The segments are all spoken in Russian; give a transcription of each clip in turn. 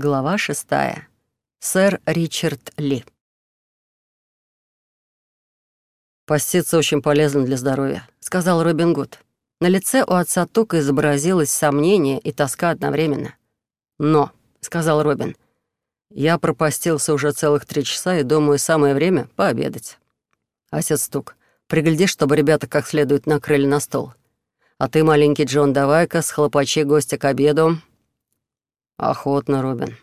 Глава шестая. Сэр Ричард Ли. «Поститься очень полезно для здоровья», — сказал Робин Гуд. На лице у отца Тука изобразилось сомнение и тоска одновременно. «Но», — сказал Робин, — «я пропастился уже целых три часа и думаю, самое время пообедать». Отец Тук, пригляди, чтобы ребята как следует накрыли на стол. А ты, маленький Джон, давай-ка схлопочи гостя к обеду, «Охотно, Робин.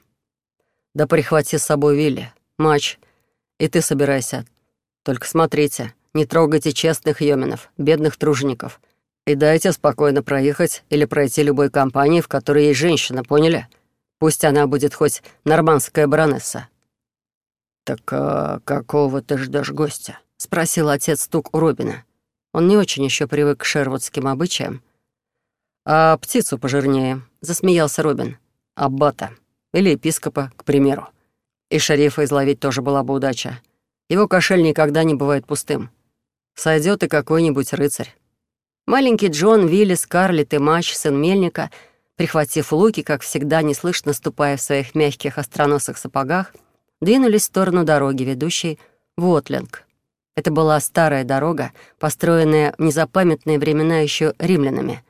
Да прихвати с собой Вилли, матч, и ты собирайся. Только смотрите, не трогайте честных йоминов, бедных тружеников, и дайте спокойно проехать или пройти любой компании, в которой есть женщина, поняли? Пусть она будет хоть нормандская баронесса». «Так а какого ты ждешь гостя?» — спросил отец Тук у Робина. Он не очень еще привык к шервудским обычаям. «А птицу пожирнее», — засмеялся Робин аббата или епископа, к примеру. И шерифа изловить тоже была бы удача. Его кошель никогда не бывает пустым. Сойдет и какой-нибудь рыцарь. Маленький Джон, Вилли, Скарлетт и Матч, сын Мельника, прихватив луки, как всегда, неслышно ступая в своих мягких остроносых сапогах, двинулись в сторону дороги, ведущей в Уотлинг. Это была старая дорога, построенная в незапамятные времена еще римлянами.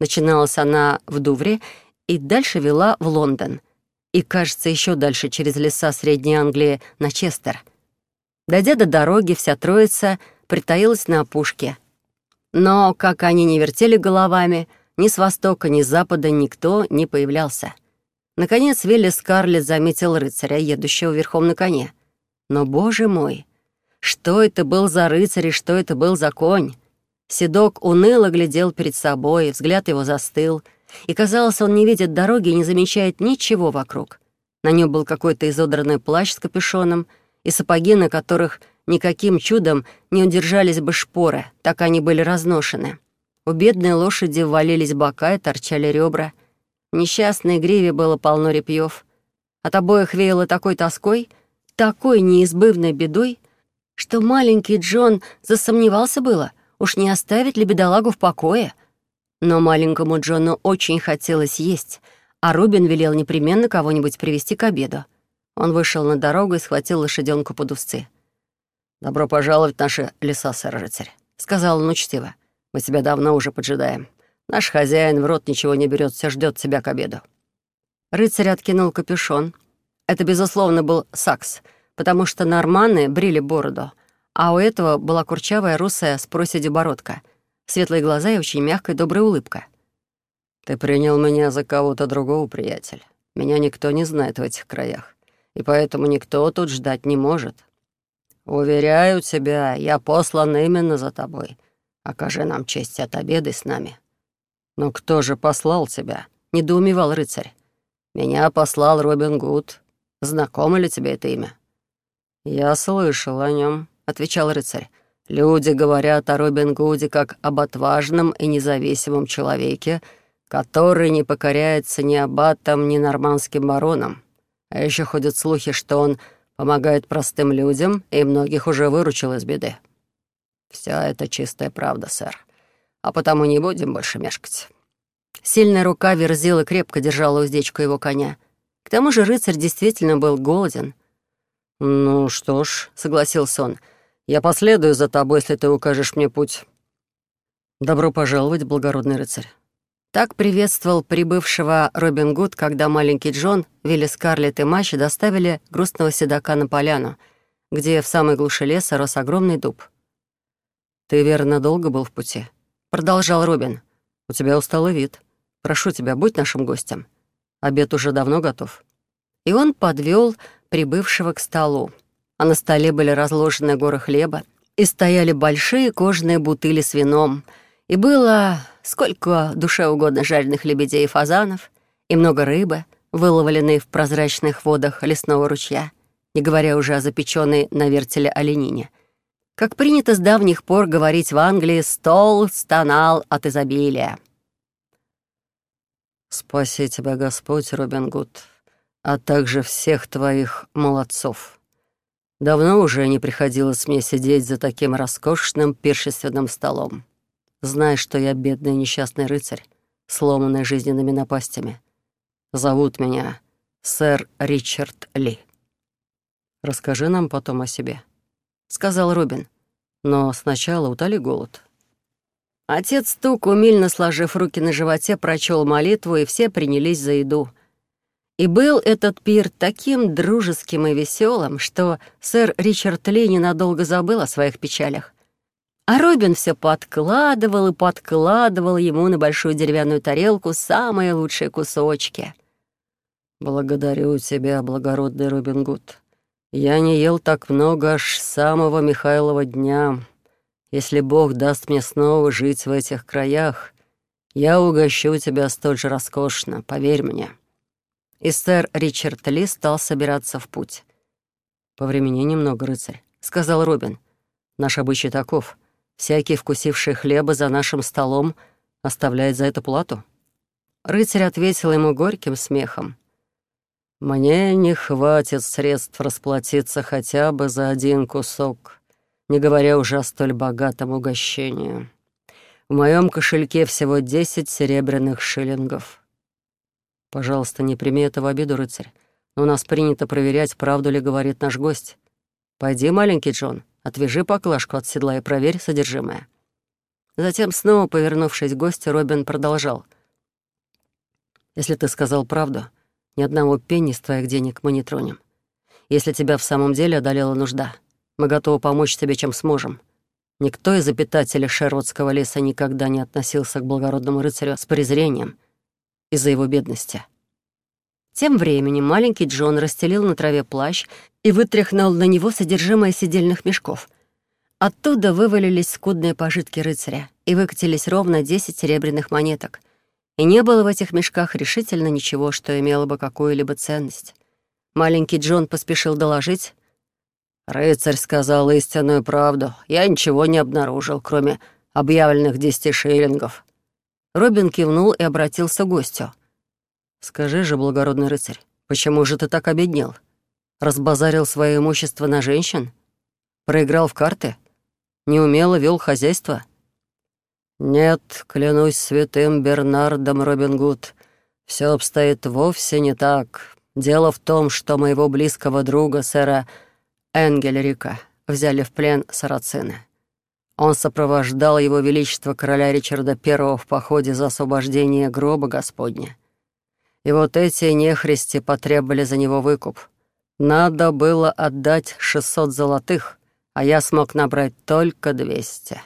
Начиналась она в Дувре и дальше вела в Лондон. И, кажется, еще дальше через леса Средней Англии на Честер. Дойдя до дороги, вся троица притаилась на опушке. Но, как они не вертели головами, ни с востока, ни с запада никто не появлялся. Наконец Вилли Скарлетт заметил рыцаря, едущего верхом на коне. Но, боже мой, что это был за рыцарь и что это был за конь? Седок уныло глядел перед собой, взгляд его застыл — и, казалось, он не видит дороги и не замечает ничего вокруг. На нем был какой-то изодранный плащ с капюшоном и сапоги, на которых никаким чудом не удержались бы шпоры, так они были разношены. У бедной лошади ввалились бока и торчали ребра. В несчастной гриве было полно репьев. От обоих веяло такой тоской, такой неизбывной бедой, что маленький Джон засомневался было, уж не оставит ли бедолагу в покое — но маленькому Джону очень хотелось есть, а Рубин велел непременно кого-нибудь привести к обеду. Он вышел на дорогу и схватил лошаденку под узцы. «Добро пожаловать в наши леса, сэр-рыцарь», — сказал он учтиво. «Мы тебя давно уже поджидаем. Наш хозяин в рот ничего не берет, все ждет тебя к обеду». Рыцарь откинул капюшон. Это, безусловно, был сакс, потому что норманы брили бороду, а у этого была курчавая русая с проседью бородка — светлые глаза и очень мягкая добрая улыбка. «Ты принял меня за кого-то другого, приятель. Меня никто не знает в этих краях, и поэтому никто тут ждать не может. Уверяю тебя, я послан именно за тобой. Окажи нам честь от обеды с нами». «Но кто же послал тебя?» — недоумевал рыцарь. «Меня послал Робин Гуд. Знакомо ли тебе это имя?» «Я слышал о нем, отвечал рыцарь. Люди говорят о Робин Гуде как об отважном и независимом человеке, который не покоряется ни аббатам, ни нормандским баронам. А еще ходят слухи, что он помогает простым людям и многих уже выручил из беды. Вся это чистая правда, сэр. А потому не будем больше мешкать». Сильная рука верзила крепко держала уздечку его коня. К тому же рыцарь действительно был голоден. «Ну что ж», — согласился он, — я последую за тобой, если ты укажешь мне путь. Добро пожаловать, благородный рыцарь. Так приветствовал прибывшего Робин Гуд, когда маленький Джон, Вилли Скарлетт и Мачи доставили грустного седока на поляну, где в самой глуши леса рос огромный дуб. «Ты, верно, долго был в пути?» — продолжал Робин. «У тебя усталый вид. Прошу тебя, будь нашим гостем. Обед уже давно готов». И он подвел прибывшего к столу а на столе были разложены горы хлеба, и стояли большие кожаные бутыли с вином, и было сколько душе угодно жареных лебедей и фазанов, и много рыбы, выловленной в прозрачных водах лесного ручья, не говоря уже о запеченной на вертеле оленине. Как принято с давних пор говорить в Англии, стол стонал от изобилия. «Спаси тебя, Господь, Робин Гуд, а также всех твоих молодцов», Давно уже не приходилось мне сидеть за таким роскошным пиршественным столом. Знай, что я бедный несчастный рыцарь, сломанный жизненными напастями. Зовут меня сэр Ричард Ли. «Расскажи нам потом о себе», — сказал Робин. «Но сначала утоли голод». Отец Тук, умильно сложив руки на животе, прочел молитву, и все принялись за еду. И был этот пир таким дружеским и веселым, что сэр Ричард Ли ненадолго забыл о своих печалях. А Робин все подкладывал и подкладывал ему на большую деревянную тарелку самые лучшие кусочки. «Благодарю тебя, благородный Робин Гуд. Я не ел так много аж с самого Михайлова дня. Если Бог даст мне снова жить в этих краях, я угощу тебя столь же роскошно, поверь мне». И сэр Ричард Ли стал собираться в путь. «По времени немного, рыцарь», — сказал Робин. «Наш обычай таков — Всякий, вкусивший хлеба за нашим столом, оставляет за это плату. Рыцарь ответил ему горьким смехом. «Мне не хватит средств расплатиться хотя бы за один кусок, не говоря уже о столь богатом угощении. В моем кошельке всего десять серебряных шиллингов». «Пожалуйста, не прими это в обиду, рыцарь, но у нас принято проверять, правду ли говорит наш гость. Пойди, маленький Джон, Отвяжи поклажку от седла и проверь содержимое». Затем, снова повернувшись к гостю, Робин продолжал. «Если ты сказал правду, ни одного пенни с твоих денег мы не тронем. Если тебя в самом деле одолела нужда, мы готовы помочь тебе, чем сможем. Никто из обитателей Шервудского леса никогда не относился к благородному рыцарю с презрением из-за его бедности». Тем временем маленький Джон расстелил на траве плащ и вытряхнул на него содержимое сидельных мешков. Оттуда вывалились скудные пожитки рыцаря и выкатились ровно десять серебряных монеток. И не было в этих мешках решительно ничего, что имело бы какую-либо ценность. Маленький Джон поспешил доложить. «Рыцарь сказал истинную правду. Я ничего не обнаружил, кроме объявленных десяти шиллингов». Робин кивнул и обратился к гостю — «Скажи же, благородный рыцарь, почему же ты так обеднел? Разбазарил свое имущество на женщин? Проиграл в карты? Неумело вел хозяйство?» «Нет, клянусь святым Бернардом Робин Гуд, все обстоит вовсе не так. Дело в том, что моего близкого друга, сэра Энгельрика, взяли в плен сарацины. Он сопровождал его величество короля Ричарда I в походе за освобождение гроба Господня. И вот эти нехристи потребовали за него выкуп. Надо было отдать 600 золотых, а я смог набрать только 200.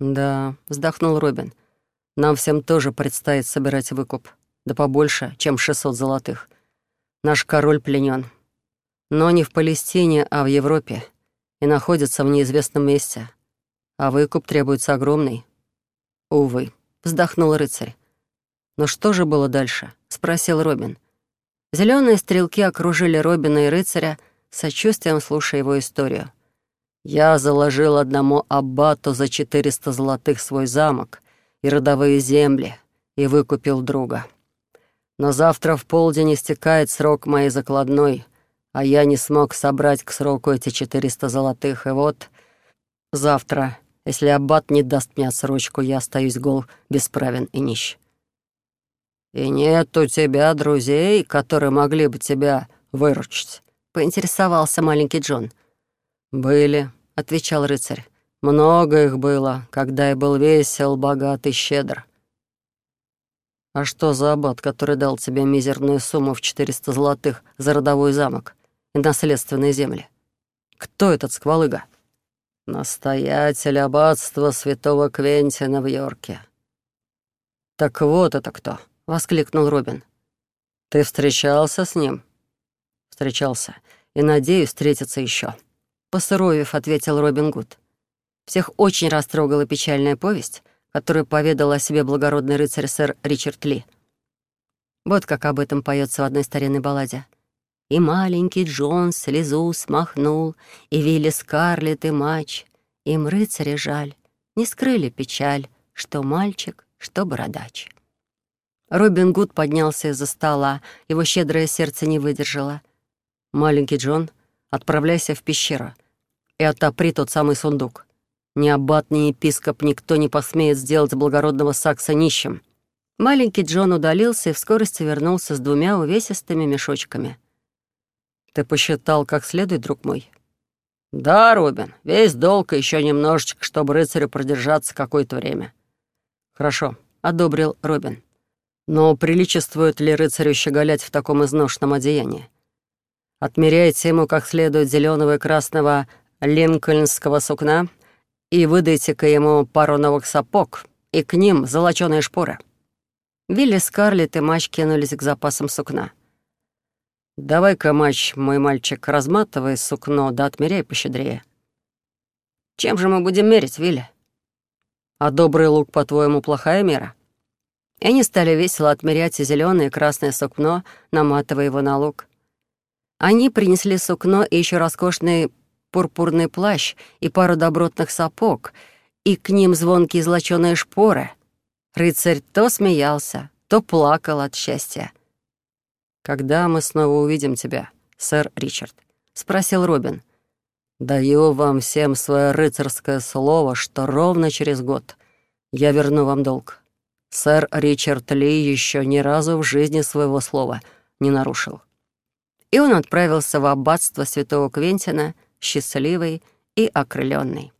«Да», — вздохнул Робин, — «нам всем тоже предстоит собирать выкуп. Да побольше, чем 600 золотых. Наш король пленен. Но не в Палестине, а в Европе. И находится в неизвестном месте. А выкуп требуется огромный». «Увы», — вздохнул рыцарь. «Но что же было дальше?» — спросил Робин. Зеленые стрелки окружили Робина и рыцаря, сочувствием слушая его историю. «Я заложил одному аббату за четыреста золотых свой замок и родовые земли и выкупил друга. Но завтра в полдень истекает срок моей закладной, а я не смог собрать к сроку эти четыреста золотых, и вот завтра, если аббат не даст мне отсрочку, я остаюсь гол, бесправен и нищ. «И нет у тебя друзей, которые могли бы тебя выручить?» — поинтересовался маленький Джон. «Были», — отвечал рыцарь. «Много их было, когда я был весел, богат и щедр». «А что за аббат, который дал тебе мизерную сумму в 400 золотых за родовой замок и наследственные земли? Кто этот сквалыга?» «Настоятель аббатства святого Квентина в Йорке». «Так вот это кто!» — воскликнул Робин. «Ты встречался с ним?» «Встречался. И, надеюсь, встретиться еще. Посуровев, ответил Робин Гуд. Всех очень растрогала печальная повесть, которую поведал о себе благородный рыцарь сэр Ричард Ли. Вот как об этом поется в одной старинной балладе. «И маленький Джон слезу смахнул, и Вилли Скарлетт и Мач, им рыцаря жаль, не скрыли печаль, что мальчик, что бородач». Робин Гуд поднялся из-за стола, его щедрое сердце не выдержало. «Маленький Джон, отправляйся в пещеру и отопри тот самый сундук. Ни аббат, ни епископ, никто не посмеет сделать благородного Сакса нищим». Маленький Джон удалился и в скорости вернулся с двумя увесистыми мешочками. «Ты посчитал как следует, друг мой?» «Да, Робин, весь долг и еще немножечко, чтобы рыцарю продержаться какое-то время». «Хорошо», — одобрил Робин. «Но приличествует ли рыцарю щеголять в таком изношенном одеянии? Отмеряйте ему как следует зеленого и красного линкольнского сукна и выдайте-ка ему пару новых сапог и к ним золочёные шпоры». Вилли, Скарлетт и Мач кинулись к запасам сукна. «Давай-ка, Мач, мой мальчик, разматывай сукно, да отмеряй пощедрее». «Чем же мы будем мерить, Вилли?» «А добрый лук, по-твоему, плохая мера?» И они стали весело отмерять и зеленое, и красное сукно, наматывая его на лук. Они принесли сукно и еще роскошный пурпурный плащ и пару добротных сапог, и к ним звонкие злочёные шпоры — Рыцарь то смеялся, то плакал от счастья. «Когда мы снова увидим тебя, сэр Ричард?» — спросил Робин. «Даю вам всем свое рыцарское слово, что ровно через год я верну вам долг. Сэр Ричард Ли еще ни разу в жизни своего слова не нарушил». И он отправился в аббатство святого Квентина, счастливый и окрыленный.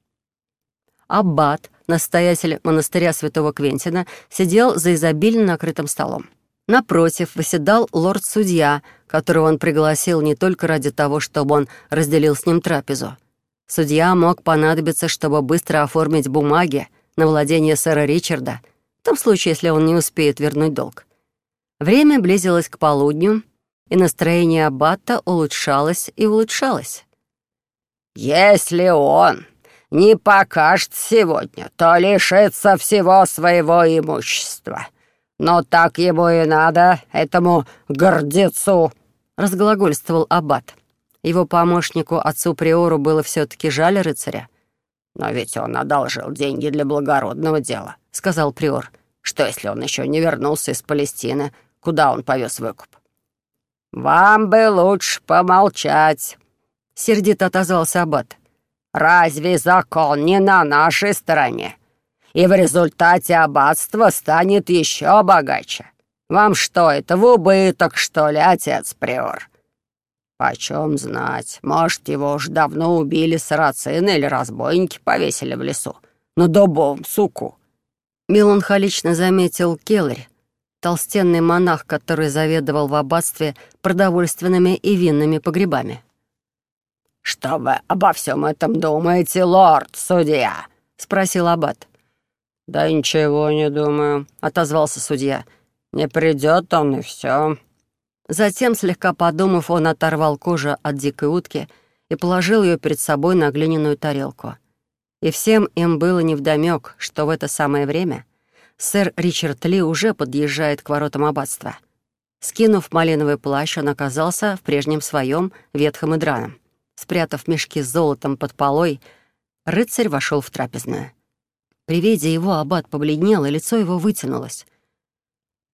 Аббат, настоятель монастыря святого Квентина, сидел за изобильно накрытым столом. Напротив выседал лорд-судья, которого он пригласил не только ради того, чтобы он разделил с ним трапезу. Судья мог понадобиться, чтобы быстро оформить бумаги на владение сэра Ричарда, в том случае, если он не успеет вернуть долг. Время близилось к полудню, и настроение аббата улучшалось и улучшалось. «Если он не покажет сегодня, то лишится всего своего имущества. Но так ему и надо, этому гордецу», — разглагольствовал Аббат. Его помощнику, отцу Приору, было все таки жаль рыцаря. «Но ведь он одолжил деньги для благородного дела», — сказал Приор. «Что, если он еще не вернулся из Палестины? Куда он повез выкуп?» «Вам бы лучше помолчать», — сердито отозвался Аббат. Разве закон не на нашей стороне? И в результате аббатство станет еще богаче. Вам что, это в убыток, что ли, отец Приор? Почем знать, может, его уж давно убили сарацины или разбойники повесили в лесу на дубовом суку. Меланхолично заметил Келлер, толстенный монах, который заведовал в аббатстве продовольственными и винными погребами. «Что вы обо всем этом думаете, лорд-судья?» — спросил аббат. «Да ничего не думаю», — отозвался судья. «Не придет он, и все. Затем, слегка подумав, он оторвал кожу от дикой утки и положил ее перед собой на глиняную тарелку. И всем им было невдомёк, что в это самое время сэр Ричард Ли уже подъезжает к воротам аббатства. Скинув малиновый плащ, он оказался в прежнем своем ветхом и драном. Спрятав мешки с золотом под полой, рыцарь вошел в трапезную. При виде его аббат побледнел, и лицо его вытянулось.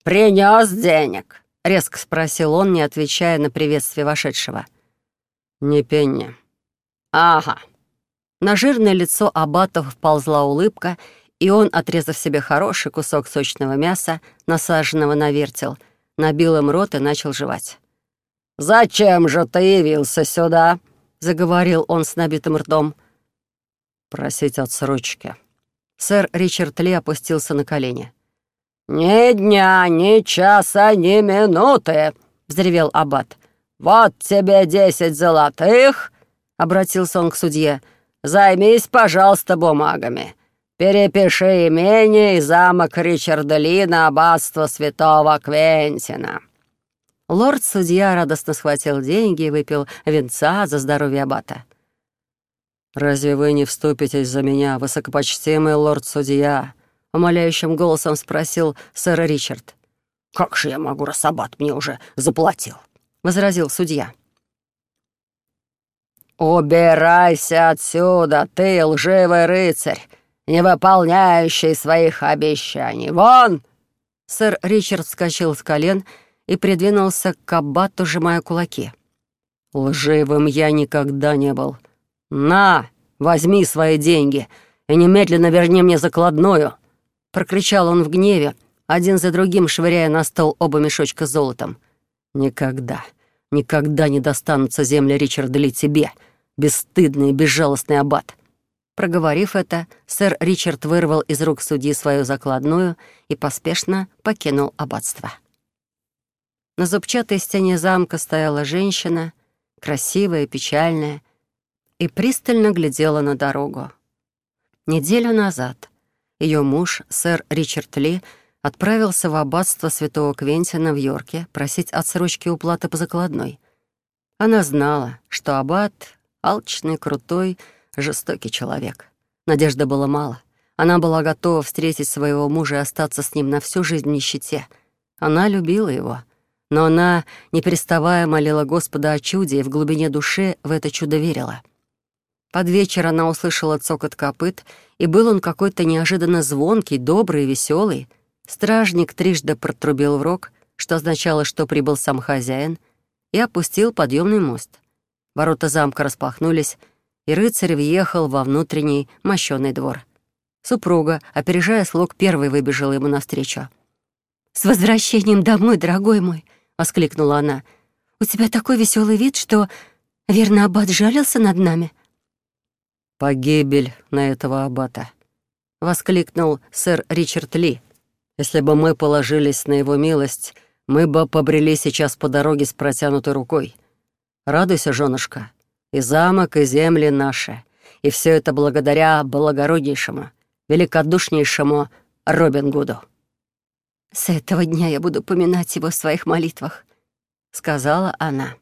«Принес денег?» — резко спросил он, не отвечая на приветствие вошедшего. «Не пенни». «Ага». На жирное лицо аббата вползла улыбка, и он, отрезав себе хороший кусок сочного мяса, насаженного на вертел, набил им рот и начал жевать. «Зачем же ты явился сюда?» — заговорил он с набитым ртом. «Просить отсрочки». Сэр Ричард Ли опустился на колени. «Ни дня, ни часа, ни минуты!» — взревел Аббат. «Вот тебе десять золотых!» — обратился он к судье. «Займись, пожалуйста, бумагами. Перепиши имение и замок Ричарда Ли на аббатство святого Квентина». Лорд-судья радостно схватил деньги и выпил венца за здоровье аббата. «Разве вы не вступитесь за меня, высокопочтимый лорд-судья?» — умоляющим голосом спросил сэр Ричард. «Как же я могу, раз аббат мне уже заплатил?» — возразил судья. «Убирайся отсюда, ты лживый рыцарь, не выполняющий своих обещаний! Вон!» Сэр Ричард вскочил с колен и придвинулся к аббату, сжимая кулаки. «Лживым я никогда не был. На, возьми свои деньги и немедленно верни мне закладную!» Прокричал он в гневе, один за другим швыряя на стол оба мешочка с золотом. «Никогда, никогда не достанутся земли Ричарда Ли тебе, бесстыдный и безжалостный аббат!» Проговорив это, сэр Ричард вырвал из рук судьи свою закладную и поспешно покинул аббатство. На зубчатой стене замка стояла женщина, красивая, печальная, и пристально глядела на дорогу. Неделю назад ее муж, сэр Ричард Ли, отправился в аббатство святого Квентина в Йорке просить отсрочки уплаты по закладной. Она знала, что аббат — алчный, крутой, жестокий человек. Надежды было мало. Она была готова встретить своего мужа и остаться с ним на всю жизнь в нищете. Она любила его. Но она, не переставая, молила Господа о чуде и в глубине души в это чудо верила. Под вечер она услышала цокот копыт, и был он какой-то неожиданно звонкий, добрый, веселый. Стражник трижды протрубил в рог, что означало, что прибыл сам хозяин, и опустил подъемный мост. Ворота замка распахнулись, и рыцарь въехал во внутренний мощёный двор. Супруга, опережая слуг, первой выбежала ему навстречу. «С возвращением домой, дорогой мой!» — воскликнула она. «У тебя такой веселый вид, что, верно, аббат жалился над нами». «Погибель на этого аббата!» — воскликнул сэр Ричард Ли. «Если бы мы положились на его милость, мы бы побрели сейчас по дороге с протянутой рукой. Радуйся, женушка, и замок, и земли наши. И все это благодаря благороднейшему, великодушнейшему Робин Гуду. «С этого дня я буду поминать его в своих молитвах», — сказала она.